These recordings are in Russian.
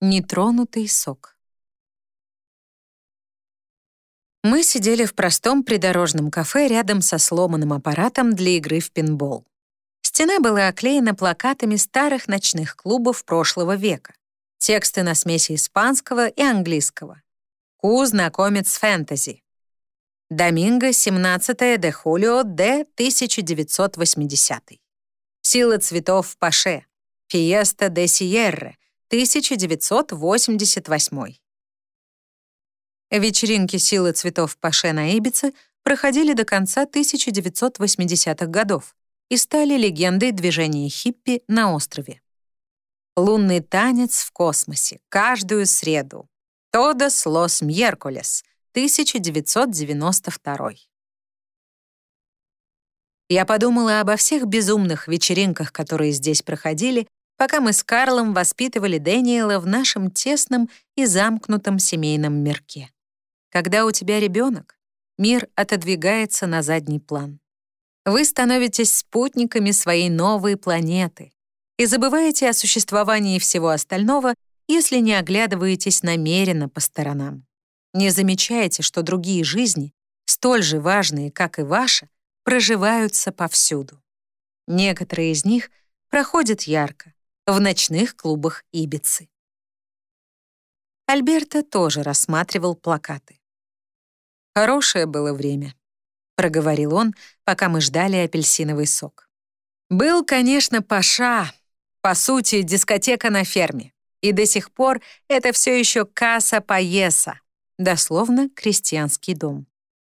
Нетронутый сок. Мы сидели в простом придорожном кафе рядом со сломанным аппаратом для игры в пинбол. Стена была оклеена плакатами старых ночных клубов прошлого века. Тексты на смеси испанского и английского. Ку знакомец с фэнтези. Доминго, 17 де Хулио, де 1980. Сила цветов в Паше. Фиеста де Сиерре, 1988. Вечеринки «Силы цветов Паше» на Ибице проходили до конца 1980-х годов и стали легендой движения хиппи на острове. Лунный танец в космосе каждую среду. Тодос Лос Мьеркулес, 1992. Я подумала обо всех безумных вечеринках, которые здесь проходили, пока мы с Карлом воспитывали Дэниела в нашем тесном и замкнутом семейном мирке. Когда у тебя ребенок, мир отодвигается на задний план. Вы становитесь спутниками своей новой планеты и забываете о существовании всего остального, если не оглядываетесь намеренно по сторонам. Не замечаете, что другие жизни, столь же важные, как и ваша, проживаются повсюду. Некоторые из них проходят ярко, в ночных клубах Ибицы. Альберто тоже рассматривал плакаты. «Хорошее было время», — проговорил он, пока мы ждали апельсиновый сок. «Был, конечно, Паша, по сути, дискотека на ферме. И до сих пор это все еще касса поеса, дословно крестьянский дом.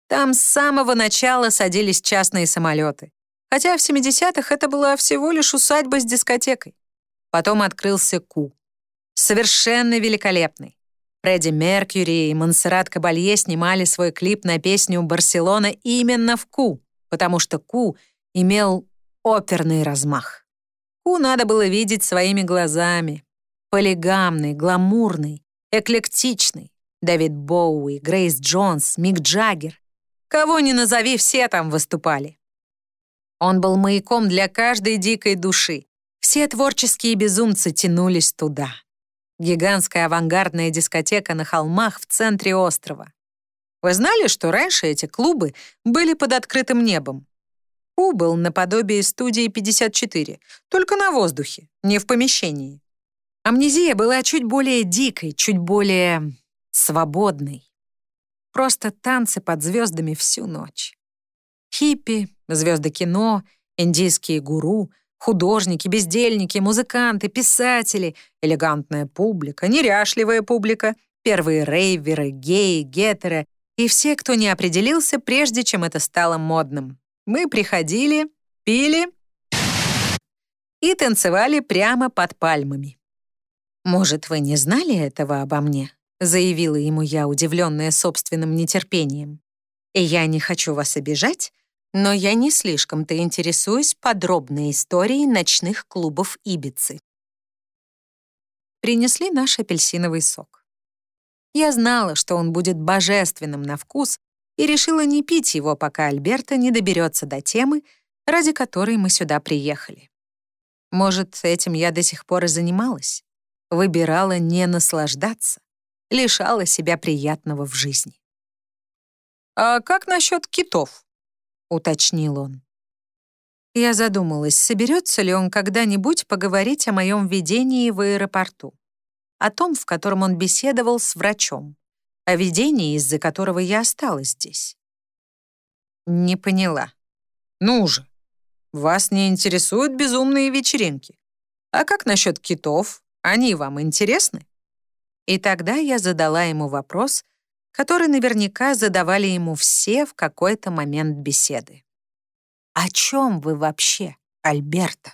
Там с самого начала садились частные самолеты. Хотя в 70-х это была всего лишь усадьба с дискотекой. Потом открылся Ку. Совершенно великолепный. Фредди Меркьюри и Монсеррат Кабалье снимали свой клип на песню «Барселона» именно в Ку, потому что Ку имел оперный размах. Ку надо было видеть своими глазами. Полигамный, гламурный, эклектичный. Дэвид Боуи, Грейс Джонс, Мик Джаггер. Кого ни назови, все там выступали. Он был маяком для каждой дикой души. Все творческие безумцы тянулись туда. Гигантская авангардная дискотека на холмах в центре острова. Вы знали, что раньше эти клубы были под открытым небом? У был наподобие студии 54, только на воздухе, не в помещении. Амнезия была чуть более дикой, чуть более свободной. Просто танцы под звездами всю ночь. Хиппи, звезды кино, индийские гуру, художники, бездельники, музыканты, писатели, элегантная публика, неряшливая публика, первые рейверы, геи, гетеры и все, кто не определился, прежде чем это стало модным. Мы приходили, пили и танцевали прямо под пальмами. «Может, вы не знали этого обо мне?» заявила ему я, удивленная собственным нетерпением. «И я не хочу вас обижать, но я не слишком-то интересуюсь подробной историей ночных клубов Ибицы». Принесли наш апельсиновый сок. Я знала, что он будет божественным на вкус, и решила не пить его, пока Альберта не доберется до темы, ради которой мы сюда приехали. Может, этим я до сих пор и занималась. Выбирала не наслаждаться, лишала себя приятного в жизни. «А как насчет китов?» — уточнил он. Я задумалась, соберется ли он когда-нибудь поговорить о моем видении в аэропорту, о том, в котором он беседовал с врачом, о видении, из-за которого я осталась здесь. Не поняла. Ну же, вас не интересуют безумные вечеринки. А как насчет китов? Они вам интересны? И тогда я задала ему вопрос, который наверняка задавали ему все в какой-то момент беседы. «О чем вы вообще, Альберта?»